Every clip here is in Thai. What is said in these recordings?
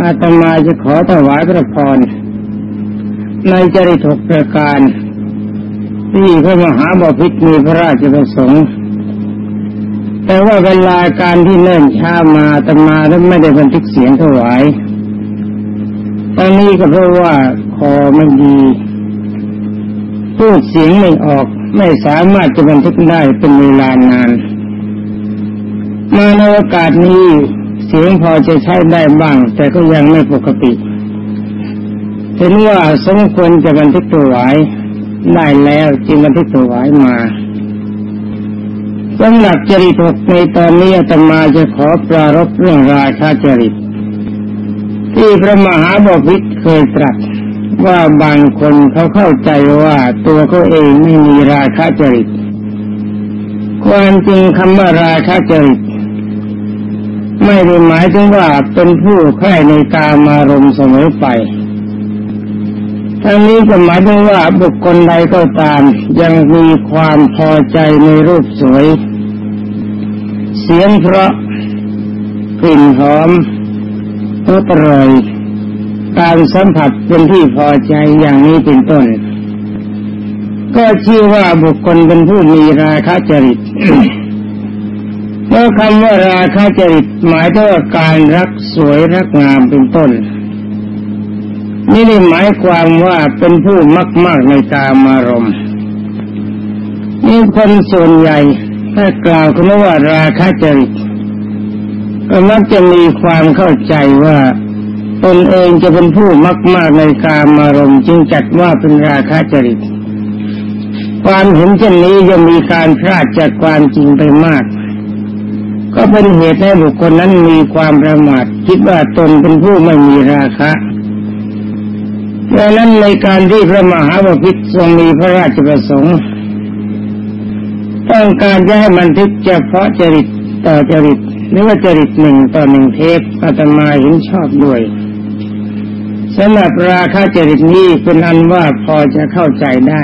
อาตมาจะขอถวายพระพรในจริตหกประการ ที่พระมหาบพิตรมีพระราชประสงค์ แต่ว่าเวลาการที่เนิ่นช้ามาตมาแล้วไม่ได้บันทึกเสียงถวาย ตอนนี้ก็เพราะว่าคอไม่ดี พูดเสียงไม่ออกไม่สามารถจะบันทึกได้เป็นเวลานาน มาในโอกาสนี้ สียงพอจะใช้ได้บ้าง แต่ก็ยังไม่ปกติเห็นว่าสมควรจะบันทึกตัวไว้ได้แล้วจึงบันทึกตัวไว้มาสำหรับจริตหกในตอนนี้อาตมาจะขอปรารบเรื่องราชาจริต ที่พระมหาบพิตรเคยตรัสว่าบางคนเขาเข้าใจว่าตัวเขาเองไม่มีราคาจริต ความจริงคำว่าราคาจริต ไม่ได้หมายถึงว่าเป็นผู้แค่ในกามารมเสมอไป ทั้งนี้ก็หมายถึงว่าบุคคลใดก็ตาม ยังมีความพอใจในรูปสวย เสียงเพราะกลิ่นหอมรสอร่อยการสัมผัสเป็นที่พอใจอย่างนี้เป็นต้น ก็ชื่อว่าบุคคลเป็นผู้มีราคะจริต มื่อคำว่าราคะจริตหมายถึงการรักสวยรักงามเป็นต้น นี่ได้หมายความว่าเป็นผู้มักมากในกามารมณ์นี่คนส่วนใหญ่ถ้ากล่าวคำว่าราคะจริตก็มักจะมีความเข้าใจว่าตนเองจะเป็นผู้มักมากในกามารมณ์จึงจัดว่าเป็นราคะจริต ความเห็นเช่นนี้จะมีการพลาดจากความจริงไปมาก ก็เป็นเหตุให้บุคคลนั้นมีความประมาทคิดว่าตนเป็นผู้ไม่มีราคะดังนั้นในการที่พระมหาบพิตรทรงมีพระราชประสงค์ ต้องการจะให้บันทึกเฉพาะจริตต่อจริตหรือว่าจริตหนึ่งต่อหนึ่งเทปอาตมาเห็นชอบด้วยสำหรับราคาจริตนี้เป็นอันว่าพอจะเข้าใจได้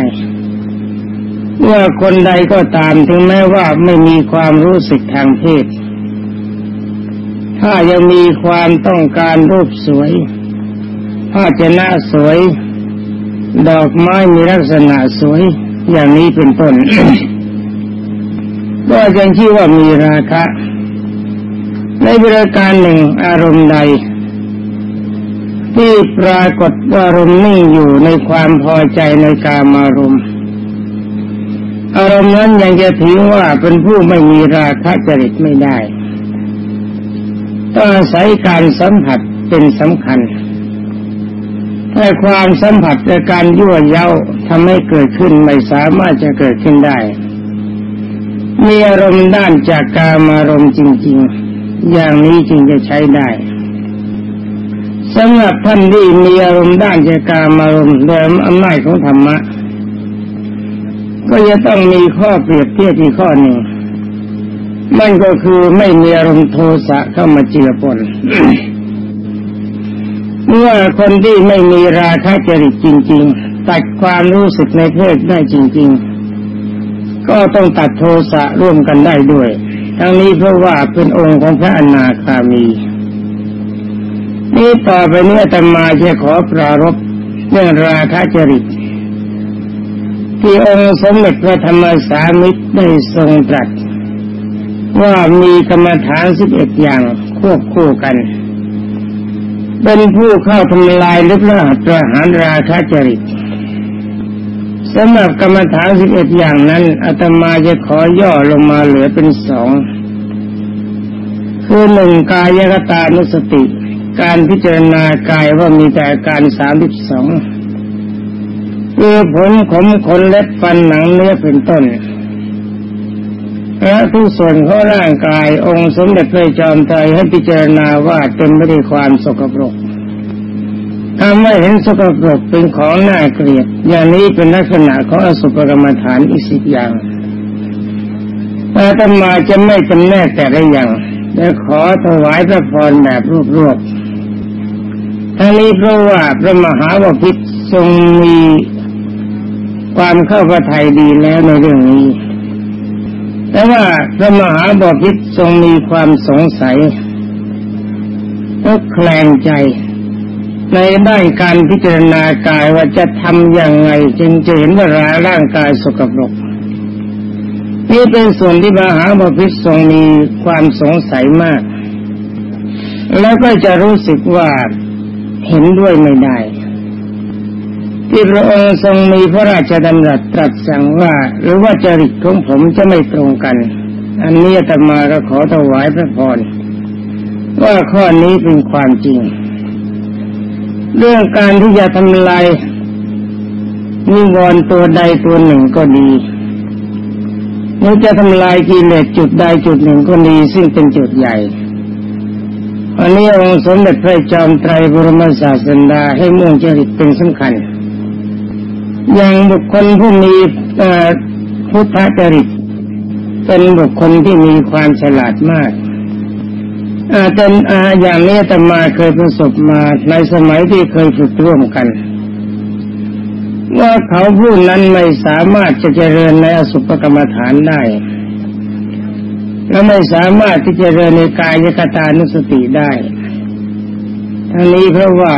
ว่าคนใดก็ตามถึงแม้ว่าไม่มีความรู้สึกทางเพศ ถ้ายังมีความต้องการรูปสวยผ้าเจนะสวย ดอกไม้มีลักษณะสวย อย่างนี้เป็นต้นก็ยังชื่อว่ามีราคะ ในบริการหนึ่งอารมณ์ใด ที่ปรากฏว่าอารมณ์นิ่งอยู่ในความพอใจในกามารมณ์ อารมณ์นั้นยังจะถือว่าเป็นผู้ไม่มีราคะจริตไม่ได้ต้องอาศัยการสัมผัสเป็นสำคัญ ถ้าความสัมผัสและการยั่วเย้าทำให้เกิดขึ้นไม่สามารถจะเกิดขึ้นได้ มีอารมณ์ด้านจากกามารมณ์จริง ๆ อย่างนี้จึงจะใช้ได้สำหรับท่านที่มีอารมณ์ด้านจากกามารมณ์โดยอำนาจของธรรมะ ก็จะต้องมีข้อเปรียบเทียบอีกข้อหนึ่งมันก็คือไม่มีอารมณ์โทสะเข้ามาเจือปนเมื่อคนที่ไม่มีราคะจริตจริง ๆ ตัดความรู้สึกในเพศได้จริง ๆ ก็ต้องตัดโทสะร่วมกันได้ด้วย ทั้งนี้เพราะว่าเป็นองค์ของพระอนาคามี นี่ต่อไปนี้ธรรมาจะขอปรารบเรื่องราคะจริต ที่องค์สมเด็จพระธรรมสามิตรได้ทรงตรัสว่ามีกรรมฐานสิบเอ็ดอย่างควบคู่กัน เป็นผู้เข้าทำลายลึกละปรหารราคาจริตสำหรับกรรมฐานสิบเอ็ดอย่างนั้นอาตมาจะขอย่อลงมาเหลือเป็นสองคือหนึ่งกายกตานุสติ การพิจารณากายว่ามีแต่การสามสิบสอง คือผมขมขนเล็บฟันหนังเนื้อเป็นต้นและทุกส่วนของร่างกายองค์สมเด็จพระจอมไตรให้พิจารณาว่าเต็มไปด้วยความสกปรกทำให้เห็นสกปรกเป็นของน่าเกลียด อย่างนี้เป็นลักษณะของอสุภกรรมฐานอีกสิบอย่างแต่ตมาจะไม่จำแนกแต่ละอย่างและขอถวายพระพรแบบรวบๆทั้งนี้เพราะว่าพระมหาวพิตทรงมี ความเข้าพระทัยดีแล้วในเรื่องนี้ แต่ว่าพระมหาบพิตรทรงมีความสงสัยว่ากแคลงใจ ในด้านการพิจารณากายว่าจะทำอย่างไง จึงจะเห็นว่าร่างกายสกปรกนี่เป็นส่วนที่มหาบพิตรทรงมีความสงสัยมาก แล้วก็จะรู้สึกว่าเห็นด้วยไม่ได้ ที่พระองค์ทรงมีพระราชดำรัสตรัสสั่งว่า หรือว่าจริตของผมจะไม่ตรงกัน อันนี้ธรรมาก็ขอถวายพระพรว่าข้อนี้เป็นความจริง เรื่องการที่จะทำลายนิวรณ์ตัวใดตัวหนึ่งก็ดีหรือจะทำลายกิเลสจุดใดจุดหนึ่งก็ดีซึ่งเป็นจุดใหญ่อันนี้องค์สมเด็จพระจอมไตรบรมศาสดาให้มุ่งจริตเป็นสำคัญ อย่างบุคคลผู้มีพุทธจริต เป็นบุคคลที่มีความฉลาดมากอาจารย์อย่างนี้ตมาเคยประสบมาในสมัยที่เคยฝึกร่วมกัน ว่าเขาผู้นั้นไม่สามารถจะเจริญในอสุภกรรมฐานได้ และไม่สามารถที่จะเริญในกายกตานุสติได้ ทั้งนี้เพราะว่า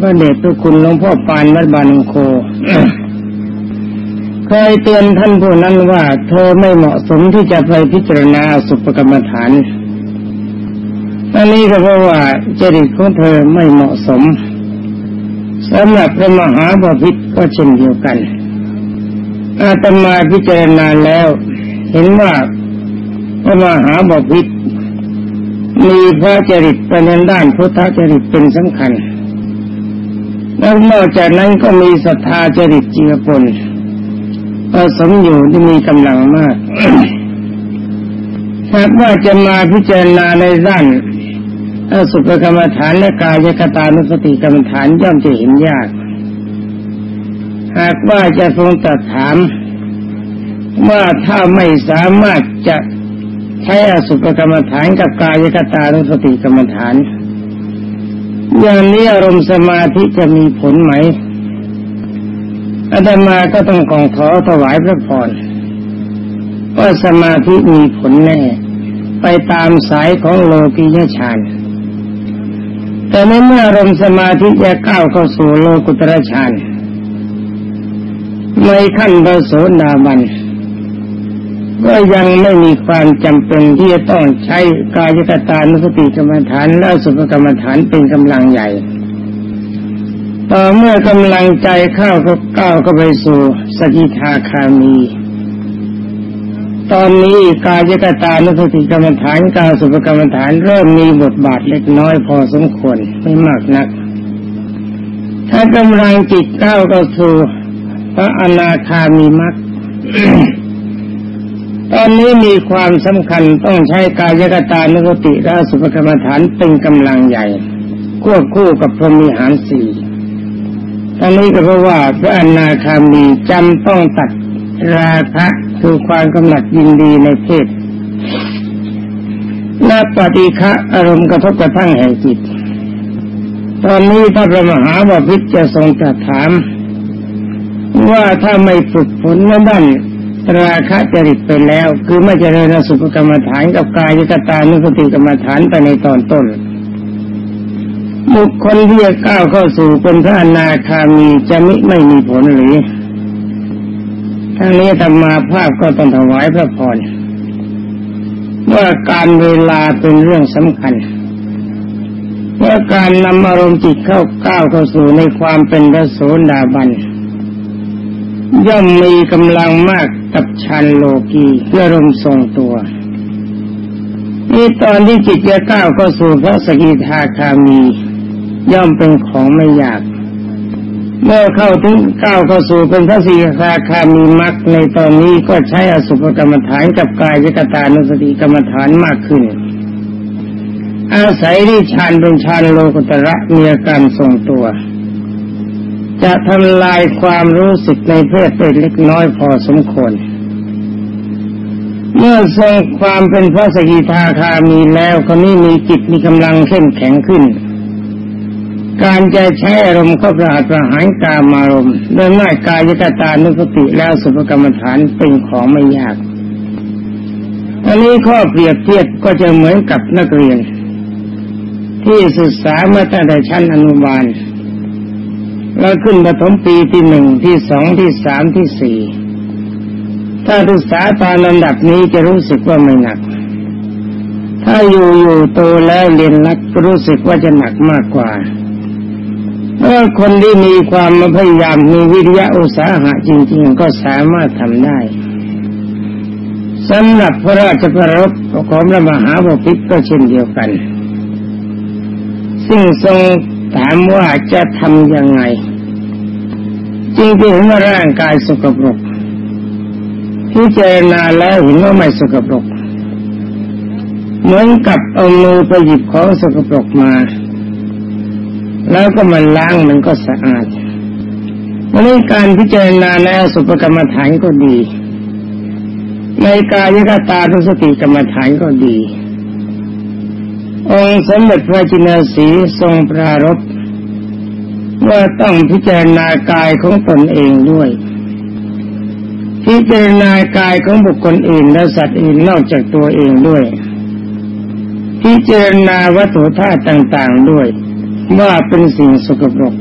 พระเดชพระคุณหลวงพ่อปานวัดบานโคเคยเตือนท่านผู้นั้นว่า เธอไม่เหมาะสมที่จะไปพิจารณาสุภกรรมฐานอันนี้ก็เพราะว่าจริตของเธอไม่เหมาะสมสำหรับพระมหาบพิตรก็เช่นเดียวกัน อาตมาพิจารณาแล้ว เห็นว่าพระมหาบพิตรมีพระจริตประเป็นด้านพุทธจริตเป็นสำคัญ แล้วนอกจากนั้นก็มีศรัทธาจริตเจือปนผสมอยู่ที่มีกำลังมากหากว่าจะมาพิจารณาในด้านอสุภกรรมฐานและกายกตานุสติกรรมฐานย่อมจะเห็นยาก หากว่าจะทรงตรัสถามว่าถ้าไม่สามารถจะใช้อสุภกรรมฐานกับกายกตานุสติกรรมฐาน อย่างนี้อารมณ์สมาธิจะมีผลไหมอาตมาก็ต้องกองขอถวายพระพรว่าสมาธิมีผลแน่ ไปตามสายของโลกียฌานแต่ในเมื่ออารมณ์สมาธิจะก้าวเข้าสู่โลกุตรฌานในขั้นพระโสดาบัน ก็ยังไม่มีความจำเป็นที่จะต้องใช้กายกตานุสติกรรมฐานและสุภกรรมฐานเป็นกำลังใหญ่ต่อเมื่อกำลังใจเข้าก็ก้าวเข้าไปสู่สกิทาคามี ตอนนี้กายกตานุสติกรรมฐานการสุภกรรมฐานเริ่มมีบทบาทเล็กน้อยพอสมควรไม่มากนัก ถ้ากำลังจิตก้าวเข้าสู่พระอนาคามีมรรค ตอนนี้มีความสำคัญต้องใช้กายกตานุสติและสุภกรรมฐานเป็นกำลังใหญ่ควบคู่กับพรหมีหารสี่ทั้งนี้ก็เพราะว่าพระอนาคามีจำต้องตัดราคะคือความกำหนัดยินดีในเพศและปฏิฆะอารมณ์กระทบกระทั่งแห่งจิต ตอนนี้ถ้าพระมหาบพิตรจะทรงตรัสถาม ว่าถ้าไม่ฝึกฝนในด้าน ราคะจริตไปแล้ว คือไม่เจริญสุภกรรมฐานกับกายกตานุสติกรรมฐานไปในตอนต้นบุคคลที่จะก้าวเข้าสู่เป็นพระอนาคามีจะมิไม่มีผลหรือทั้งนี้ธรรมาภาพก็ต้องถวายพระพรว่าการเวลาเป็นเรื่องสำคัญว่าการนำอารมณ์จิตเข้าก้าวเข้าสู่ในความเป็นพระโสดาบัน ย่อมมีกำลังมากกับชันโลกีเพื่อรมทรงตัวนี่ตอนที่จิตจะก้าวเข้าสู่พระสกิทาคามี ย่อมเป็นของไม่ยาก เมื่อเข้าถึงก้าวเข้าสู่เป็นพระสกิทาคามีมรรคในตอนนี้ก็ใช้อสุภกรรมฐานกับกายยกตานุสติกรรมฐานมากขึ้น อาศัยที่ฌานเป็นฌานโลกุตระมีอาการทรงตัว จะทำลายความรู้สึกในเพศเป็นเล็กน้อยพอสมควร เมื่อทรงความเป็นพระสกิทาคามีแล้วคนนี้มีจิตมีกำลังเข้มแข็งขึ้น การจะใช้อารมณ์เข้าประหารประหารกามารมณ์โดยง่ายกายกตานุสติแล้วสุภกรรมฐานเป็นของไม่ยากอันนี้ข้อเปรียบเทียบก็จะเหมือนกับนักเรียน ที่ที่ศึกษามาตั้งแต่ชั้นอนุบาล แล้วขึ้นประถมปีที่หนึ่งที่สองที่สามที่สี่ถ้าศึกษาตามลำดับนี้จะรู้สึกว่าไม่หนัก ถ้าอยู่อยู่โตแล้วเรียนรักรู้สึกว่าจะหนักมากกว่าเมื่อคนที่มีความพยายามมีวิริยะอุตสาหะจริง ๆ ก็สามารถทำได้สำหรับพระราชประรบของพระมหาบพิตรก็เช่นเดียวกัน ซึ่งทรงถามว่าจะทำยังไง จริงๆเห็นว่าร่างกายสกปรกที่เจนาแล้วเห็นว่าไม่สกปรกเหมือนกับเอามือไปหยิบของสกปรกมา แล้วก็มันล้างมันก็สะอาดวันนี้การพิจารณาแล้วสุปกรรมฐานก็ดี ในกายกตาทุสติกรรมฐานก็ดี องค์สมเด็จพระจินสีทรงปรารบ ว่าต้องพิจารณากายของตนเองด้วย พิจารณากายของบุคคลอื่นและสัตว์อื่นนอกจากตัวเองด้วย พิจารณาวัตถุธาตุต่างๆด้วย ว่าเป็นสิ่งสกปรก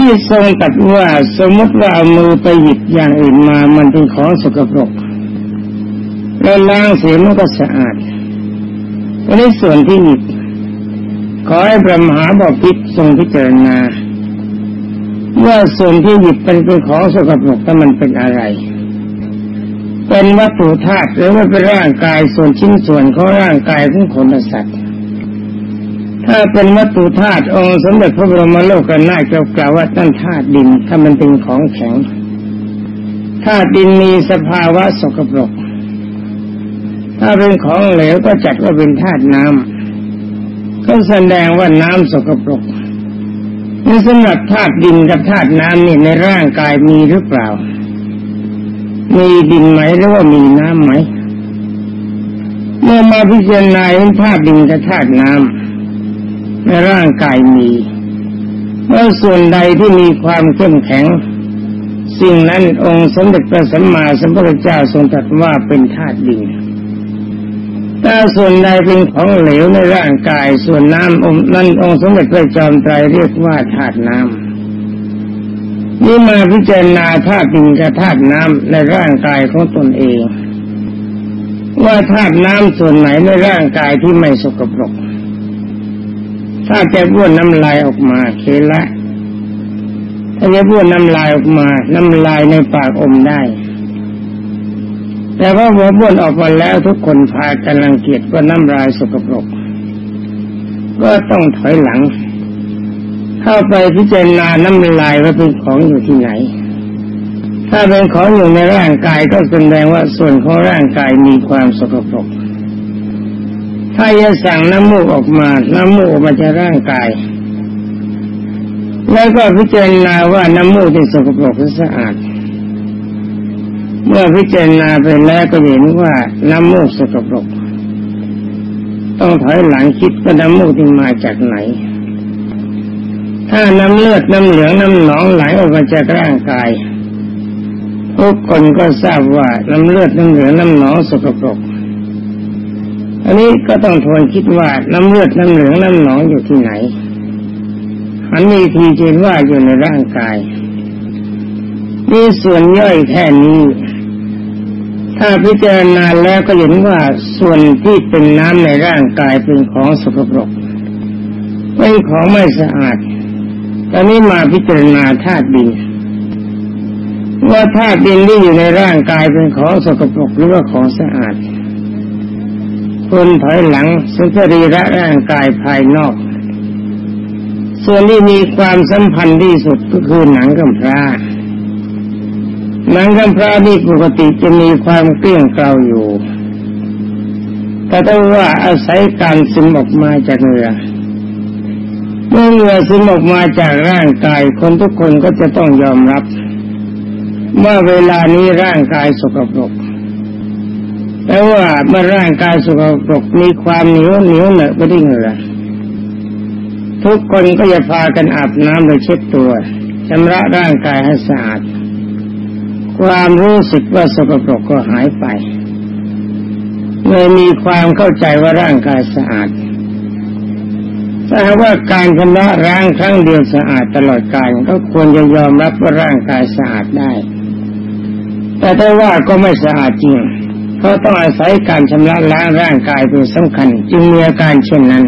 ที่ทรงตัดว่าสมมติว่าเอามือไปหยิบอย่างอื่นมามันเป็นของสกปรกแล้วล้างเสียมันก็สะอาดอันนี้ส่วนที่หยิบ ขอให้พระมหาบอกพิษทรงพิจารณาว่าส่วนที่หยิบเป็นเป็นของสกปรกแต่มันเป็นอะไร เป็นวัตถุธาตุหรือว่าเป็นร่างกายส่วนชิ้นส่วนของร่างกายของคนสัตว์ ถ้าเป็นวัตถุธาตุองค์สมเด็จพระบรมโลกนาถกล่าวว่าตั้นธาตุดิน ถ้ามันเป็นของแข็งธาตุดินมีสภาวะสกปรก ถ้าเป็นของเหลวก็จัดว่าเป็นธาตุน้ำ ก็แสดงว่าน้ำสกปรกนี่สำหรับธาตุดินกับธาตุน้ำนี่ในร่างกายมีหรือเปล่า มีดินไหมหรือว่ามีน้ำไหม เมื่อมาพิจารณาเห็นธาตุดินกับธาตุน้ำในร่างกายมีเมื่อส่วนใดที่มีความเข้มแข็ง สิ่งนั้นองค์สมเด็จพระสัมมาสัมพุทธเจ้าทรงตรัสว่าเป็นธาตุดิน ถ้าส่วนใดเป็นของเหลวในร่างกายส่วนน้ำองค์นั้นองค์สมเด็จพระจอมไตรเรียกว่าธาตุน้ำนี่มาพิจารณาธาตุดินกับธาตุน้ำในร่างกายของตนเอง ว่าธาตุน้ำส่วนไหนในร่างกายที่ไม่สกปรก ถ้าจะบ้วนน้ำลายออกมาเคละถ้าจะบ้วนน้ำลายออกมา น้ำลายในปากอมได้ แต่ว่าหัวบ้วนออกมาแล้วทุกคนพากันรังเกียจว่าน้ำลายสกปรก ก็ต้องถอยหลัง เข้าไปพิจารณาน้ำลายว่าเป็นของอยู่ที่ไหน ถ้าเป็นของอยู่ในร่างกายก็แสดงว่าส่วนของร่างกายมีความสกปรก ถ้าจะสั่งน้ำมูกออกมา น้ำมูกออกมาจากร่างกาย แล้วก็พิจารณาว่าน้ำมูกที่สกปรกหรือสะอาด เมื่อพิจารณาไปแล้วก็เห็นว่าน้ำมูกสกปรก ต้องถอยหลังคิดว่าน้ำมูกที่มาจากไหน ถ้าน้ำเลือดน้ำเหลืองน้ำหนองไหลออกมาจากร่างกายทุกคนก็ทราบว่าน้ำเลือดน้ำเหลืองน้ำหนองสกปรก อันนี้ก็ต้องทวนคิดว่าน้ำเลือดน้ำเหลืองน้ำหนองอยู่ที่ไหนอันนี้ทีจริงว่าอยู่ในร่างกาย นี่ส่วนย่อยแค่นี้ ถ้าพิจารณาแล้วก็เห็นว่าส่วนที่เป็นน้ำในร่างกายเป็นของสกปรกเป็นของไม่สะอาดตอนนี้มาพิจารณาธาตุดินว่าธาตุดินที่อยู่ในร่างกายเป็นของสกปรกหรือว่าของสะอาดคนถอยหลังสุนทรีระร่างกายภายนอก ส่วนที่มีความสัมพันธ์ที่สุดก็คือหนังกำพร้า หนังกำพร้านี่ปกติจะมีความเกลี้ยงเกลาอยู่ แต่ต้องว่าอาศัยการซึมออกมาจากเนื้อเมื่อเหงื่อซึมออกมาจากร่างกายคนทุกคนก็จะต้องยอมรับว่าเวลานี้ร่างกายสกปรกแต่ว่าเมื่อร่างกายสกปรกมีความเหนียวเหนียวเหนอะไม่ได้เหงื่อทุกคนก็จะพากันอาบน้ำโดยเช็ดตัวชำระร่างกายให้สะอาด ความรู้สึกว่าสกปรกก็หายไปเมื่อมีความเข้าใจว่าร่างกายสะอาดถ้าหากว่าการชำระร่างครั้งเดียวสะอาดตลอดกาลก็ควรจะยอมรับว่าร่างกายสะอาดได้ แต่ถ้าว่าก็ไม่สะอาดจริงเพราะต้องอาศัยการชำระล้างร่างกายเป็นสำคัญ จึงมีอาการเช่นนั้น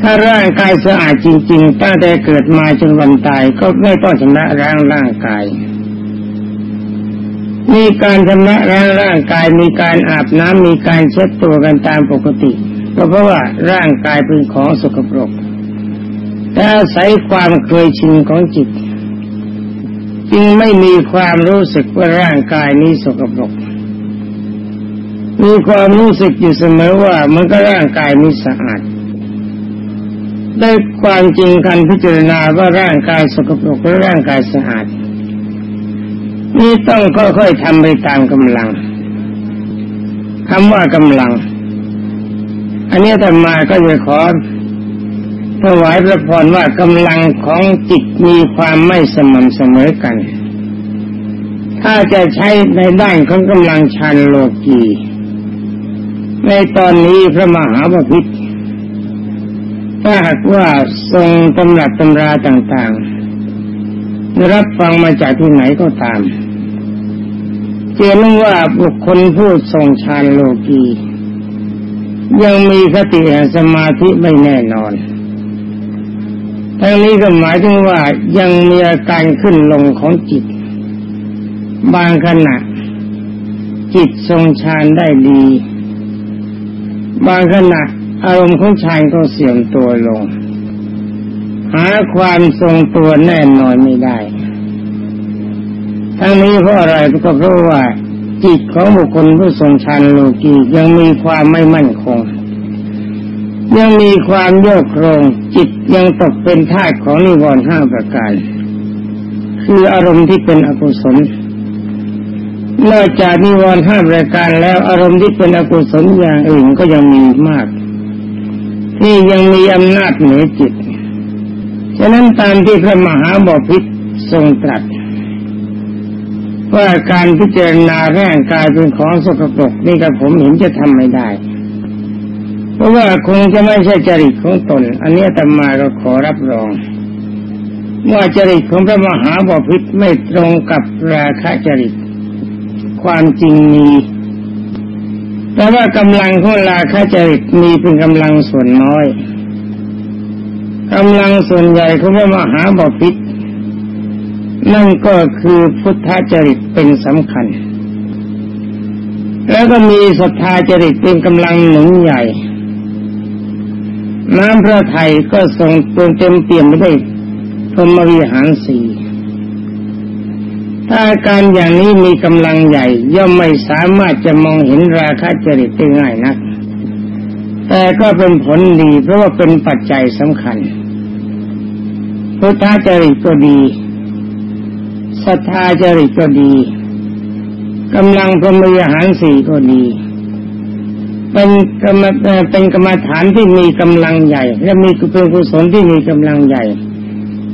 ถ้าร่างกายสะอาดจริง ๆ ตั้งแต่เกิดมาจนวันตายก็ไม่ต้องชำระล้างร่างกาย มีการชำระล้างร่างกายมีการอาบน้ำมีการเช็ดตัวกันตามปกติก็เพราะว่าร่างกายเป็นของสกปรกแต่อาศัยความเคยชินของจิต จึงไม่มีความรู้สึกว่าร่างกายนี้สกปรกมีความรู้สึกอยู่เสมอว่ามันก็ร่างกายนี้สะอาดได้ความจริงการพิจารณาว่าร่างกายสกปรกหรือร่างกายสะอาด นี่ต้องค่อยๆทำไปตามกำลังคำว่ากำลัง อันนี้ธรรมาก็จะขอถวายพระพรว่ากำลังของจิตมีความไม่สม่ำเสมอกัน ถ้าจะใช้ในด้านของกำลังชันโลกีในตอนนี้พระมหาบพิตรถ้าหากว่าทรงตำรับตำราต่างๆ รับฟังมาจากที่ไหนก็ตาม เจนว่าบุคคลผู้ทรงฌานโลกียังมีสติแห่งสมาธิไม่แน่นอน ทั้งนี้ก็หมายถึงว่ายังมีอาการขึ้นลงของจิต บางขณะ จิตทรงฌานได้ดี บางขณะอารมณ์ของฌานก็เสื่อมตัวลง หาความทรงตัวแน่นอนไม่ได้ ทั้งนี้เพราะอะไรก็เพราะว่าจิตของบุคคลผู้ทรงชันโลกียังมีความไม่มั่นคง ยังมีความโยกโครง จิตยังตกเป็นทาสของนิวรณ์ห้าประการ คืออารมณ์ที่เป็นอกุศลนอกจากนิวรณ์ห้าประการแล้วอารมณ์ที่เป็นอกุศลอย่างอื่นก็ยังมีมาก ที่ยังมีอำนาจเหนือจิต ฉะนั้นตามที่พระมหาบพิตรทรงตรัส ว่าการพิจารณาร่างกายเป็นของสกปรกนี่กับผมเห็นจะทำไม่ได้ เพราะว่าคงจะไม่ใช่จริตของตน อันนี้แต่มาก็ขอรับรองว่าจริตของพระมหาบพิตรไม่ตรงกับราคะจริต ความจริงมี แต่ว่ากำลังของราคะจริตมีเป็นกำลังส่วนน้อยกำลังส่วนใหญ่ของพระมหาบพิตร นั่นก็คือพุทธจริตเป็นสำคัญ แล้วก็มีศรัทธาจริตเป็นกำลังหนุนใหญ่ น้ำพระไทยก็ทรงเต็มเต็มเปี่ยมไปด้วยพรมวิหารสีถ้าอาการอย่างนี้มีกำลังใหญ่ ย่อมไม่สามารถจะมองเห็นราคะจริตได้ง่ายนัก แต่ก็เป็นผลดีเพราะว่าเป็นปัจจัยสำคัญพุทธจริตก็ดี ศรัทธาจริตก็ดีกำลังพรหมวิหารสี่ก็ดี เป็นกรรมเป็นกรรมฐานที่มีกำลังใหญ่ และมีเป็นกุศลที่มีกำลังใหญ่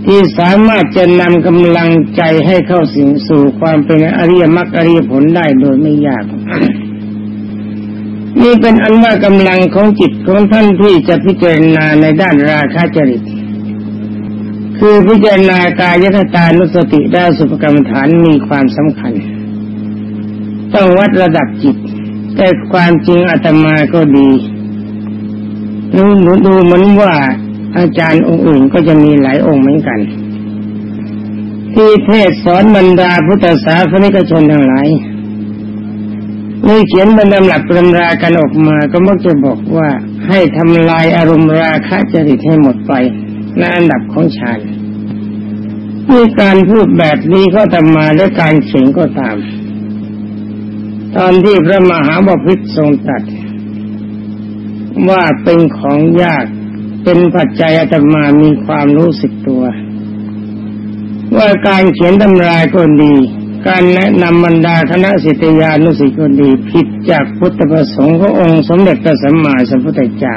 ที่สามารถจะนำกำลังใจให้เข้าสิงสู่ความเป็นอริยมรรคอริยผลได้โดยไม่ยากนี่เป็นอันว่ากำลังของจิตของท่านที่จะพิจารณาในด้านราคะจริต คือพิจารณากายยตานุสติได้สุภกรรมฐานมีความสำคัญ ต้องวัดระดับจิต แต่ความจริงอาตมาก็ดีนูหนูดูเหมือนว่าอาจารย์องค์อื่นก็จะมีหลายองค์เหมือนกัน ที่เทศสอนบรรดาพุทธศาสนิกชนทั้งหลายนี่เขียนบรรดาหลักบรรดากันออกมาก็มักจะบอกว่าให้ทำลายอารมณ์ราคะจริตให้หมดไป ในอันดับของฌานมีการพูดแบบนี้ก็ตามมาและการเขียนก็ตาม ตอนที่พระมหาบพิตรทรงตัด ว่าเป็นของยากเป็นปัจจัยอาตมามีความรู้สึกตัว ว่าการเขียนตำราก็ดี การแนะนำบรรดาคณะสิทธิานุสิตก็ดี ผิดจากพุทธประสงค์ขององค์สมเด็จพระสัมมาสัมพุทธเจ้า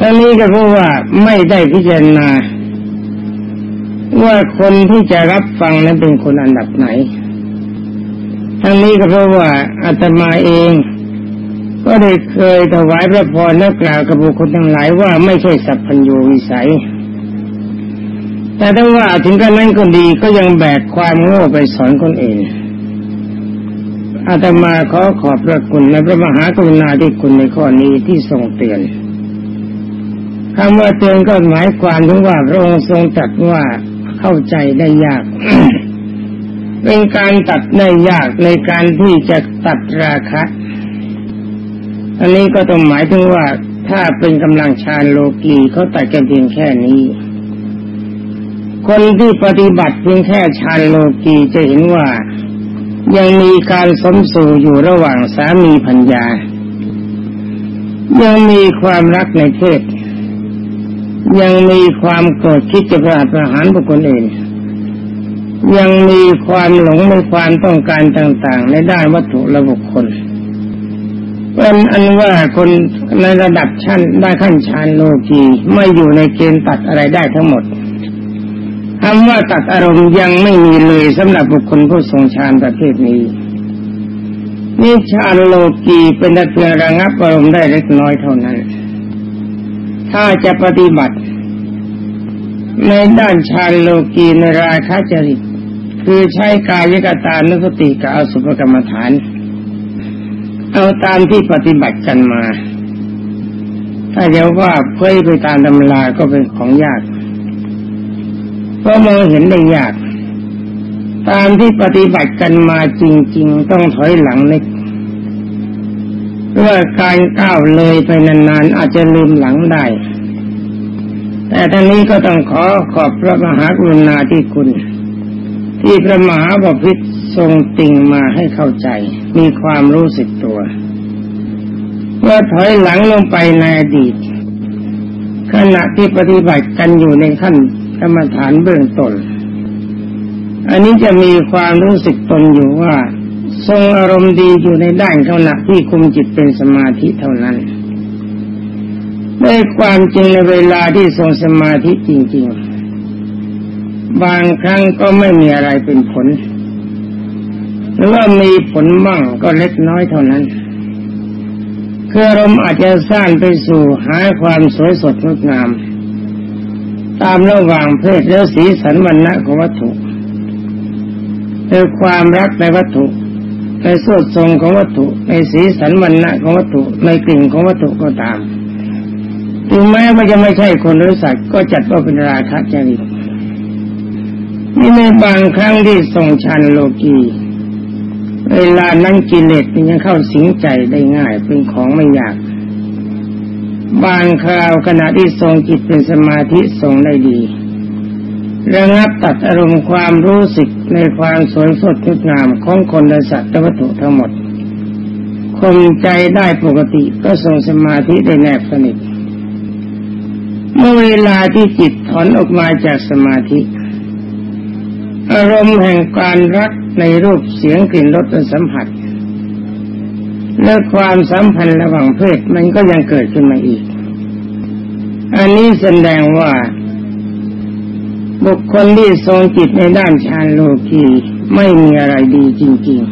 ทั้งนี้ก็เพราะว่าไม่ได้พิจารณา ว่าคนที่จะรับฟังนั้นเป็นคนอันดับไหนทั้งนี้ก็เพราะว่าอาตมาเอง ก็ได้เคยถวายพระพรและกล่าวกับบุคคลทั้งหลายว่าไม่ใช่สัพพัญญูวิสัย แต่ถ้าว่าถึงกันนั้นก็ดีก็ยังแบกความโง่ไปสอนคนอื่นอาตมาขอขอบพระคุณในพระมหากรุณาธิคุณในข้อนี้ที่ทรงเตือน คำว่าเตือนก็หมายความถึงว่าพระองค์ทรงตรัสว่าเข้าใจได้ยาก เป็นการตัดได้ยากในการที่จะตัดราคะอันนี้ก็ต้องหมายถึงว่าถ้าเป็นกำลังชาญโลกีเขาตัดกันเพียงแค่นี้ คนที่ปฏิบัติเพียงแค่ชาญโลกีจะเห็นว่ายังมีการสมสู่อยู่ระหว่างสามีพัญญา ยังมีความรักในเพศ ยังมีความโกรธคิดจะประหารประหารบุคคลอื่นยังมีความหลงในความต้องการต่างๆ ในด้านวัตถุและบุคคลเป็นอันว่าคนในระดับชั้นได้ขั้นชานโลกีไม่อยู่ในเกณฑ์ตัดอะไรได้ทั้งหมดคำว่าตัดอารมณ์ยังไม่มีเลยสำหรับบุคคลผู้ทรงฌานประเภทนี้นี่ฌานโลกีเป็นแต่เพียงระงับอารมณ์ได้เล็กน้อยเท่านั้น ถ้าจะปฏิบัติ ในด้านฌานโลกีนราคะจริต คือใช้กายกตานุสติกับอสุภกรรมฐาน เอาตามที่ปฏิบัติกันมา ถ้าเดี๋ยวว่าเพื่อไปตามตำราก็เป็นของยากเพราะมองเห็นได้ยาก ตามที่ปฏิบัติกันมาจริง ๆ ต้องถอยหลังเล็ก เพราะการก้าวเลยไปนานๆอาจจะลืมหลังได้ แต่ทั้งนี้ก็ต้องขอขอบพระมหากรุณาธิคุณ ที่พระมหาบพิตรทรงติ่งมาให้เข้าใจ มีความรู้สึกตัวเมื่อถอยหลังลงไปในอดีต ขณะที่ปฏิบัติกันอยู่ในขั้นกรรมฐานเบื้องต้นอันนี้จะมีความรู้สึกตนอยู่ว่า ทรงอารมณ์ดีอยู่ในด้านขณะที่คุมจิตเป็นสมาธิเท่านั้นด้วยความจริงในเวลาที่ทรงสมาธิจริง ๆ บางครั้งก็ไม่มีอะไรเป็นผล หรือว่ามีผลบ้างก็เล็กน้อยเท่านั้นคืออารมณ์อาจจะสร้างไปสู่หาความสวยสดงดงาม ตามระหว่างเพศและสีสันวันณะของวัตถุคือความรักในวัตถุ ในสดทรงของวัตถุในสีสันวันณะของวัตถุในกลิ่นของวัตถุก็ตามถึงแม้ว่าจะไม่ใช่คนหรือสัตว์ก็จัดว่าเป็นราคะจริตนี่ในบางครั้งที่ทรงชันโลกีเวลานั่งกิเลสยังเข้าสิงใจได้ง่ายเป็นของไม่ยาก บางคราวขณะที่ทรงจิตเป็นสมาธิทรงได้ดี ระงับตัดอารมณ์ความรู้สึกในความสวยสดงดงามของคนและสัตว์และวัตถุทั้งหมดคงใจได้ปกติก็ทรงสมาธิได้แนบสนิทเมื่อเวลาที่จิตถอนออกมาจากสมาธิ อารมณ์แห่งการรักในรูปเสียงกลิ่นรสสัมผัส และความสัมพันธ์ระหว่างเพศมันก็ยังเกิดขึ้นมาอีก อันนี้แสดงว่า บุคคลที่ทรงจิตในด้านฌานโลกีไม่มีอะไรดีจริงๆ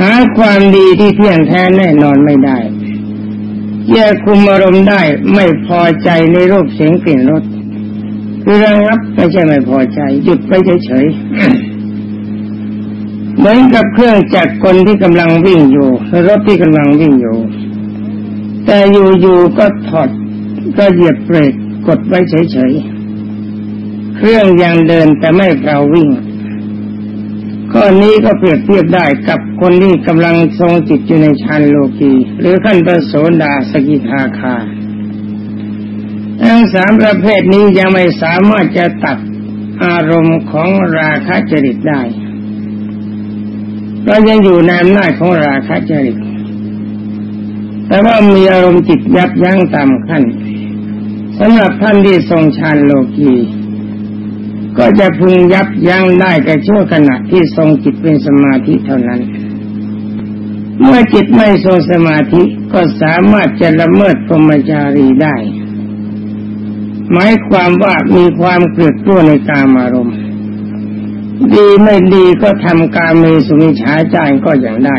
หาความดีที่เที่ยงแท้แน่นอนไม่ได้แยกคุมอารมณ์ได้ไม่พอใจในรูปเสียงกลิ่นรสคือระงับไม่ใช่ไม่พอใจ หยุดไปเฉยๆเหมือนกับเครื่องจักรกลที่กำลังวิ่งอยู่รถที่กำลังวิ่งอยู่ แต่อยู่ๆก็ถอดก็เหยียบเบรกกดไว้เฉยๆ เครื่องยังเดินแต่ไม่เราวิ่ง ข้อนี้ก็เปรียบเทียบได้กับคนที่กำลังทรงจิตอยู่ในชั้นโลกี หรือขั้นประโสดาสกิทาคาทั้งสามประเภทนี้ยังไม่สามารถจะตัดอารมณ์ของราคะจริตได้ก็ยังอยู่ในอำนาจของราคะจริต แต่ว่ามีอารมณ์จิตยับยั้งตามขั้นสำหรับท่านที่ทรงฌานโลกี ก็จะพึงยับยั้งได้แต่ชั่วขณะที่ทรงจิตเป็นสมาธิเท่านั้น เมื่อจิตไม่ทรงสมาธิก็สามารถจะละเมิดพรหมจารีได้ หมายความว่ามีความเกลียดตัวในกามอารมณ์ ดีไม่ดีก็ทำการมีสุนิฉาจารก็อย่างได้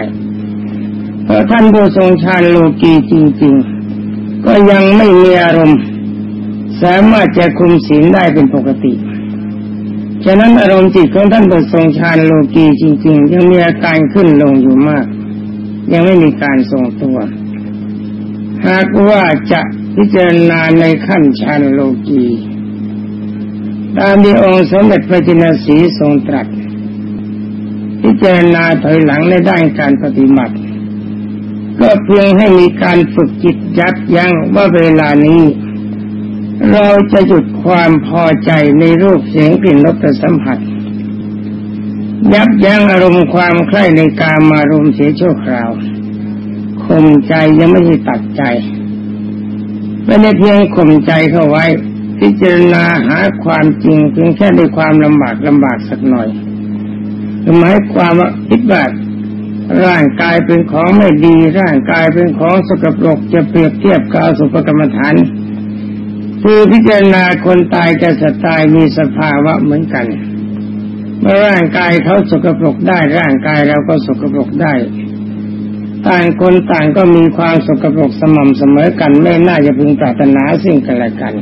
เพเพราะท่านผู้ทรงฌานโลกีจริง ๆ ก็ยังไม่มีอารมณ์ สามารถจะคุมศีลได้เป็นปกติ ฉะนั้นอารมณ์จิตของท่านผู้ทรงฌานโลกีจริง ๆ ยังมีอาการขึ้นลงอยู่มาก ยังไม่มีการทรงตัว หากว่าจะพิจารณาในขั้นฌานโลกีตามที่องค์สมเด็จพระจินสีทรงตรัส พิจารณาถอยหลังในด้านการปฏิบัติ ก็เพียงให้มีการฝึกจิตยับยั้งว่าเวลานี้ เราจะหยุดความพอใจในรูปเสียงกลิ่นรสสัมผัส ยับยั้งอารมณ์ความใคร่ในการมารมเสียชั่วคราวข่มใจยังไม่ใช่ตัดใจไม่ได้เพียงข่มใจเข้าไว้ พิจารณาหาความจริงเพียงแค่ด้วยความลำบากลำบากสักหน่อยหมายความว่าคิดว่าร่างกายเป็นของไม่ดี ร่างกายเป็นของสกปรกจะเปรียบเทียบกับสุภกรรมฐาน คือพิจารณาคนตายกับสัตว์ตายมีสภาวะเหมือนกันเมื่อร่างกายเขาสกปรกได้ร่างกายเราก็สกปรกได้ต่างคนต่างก็มีความสกปรกสม่ำเสมอกันไม่น่าจะพึงปรารถนาสิ่งกันและกัน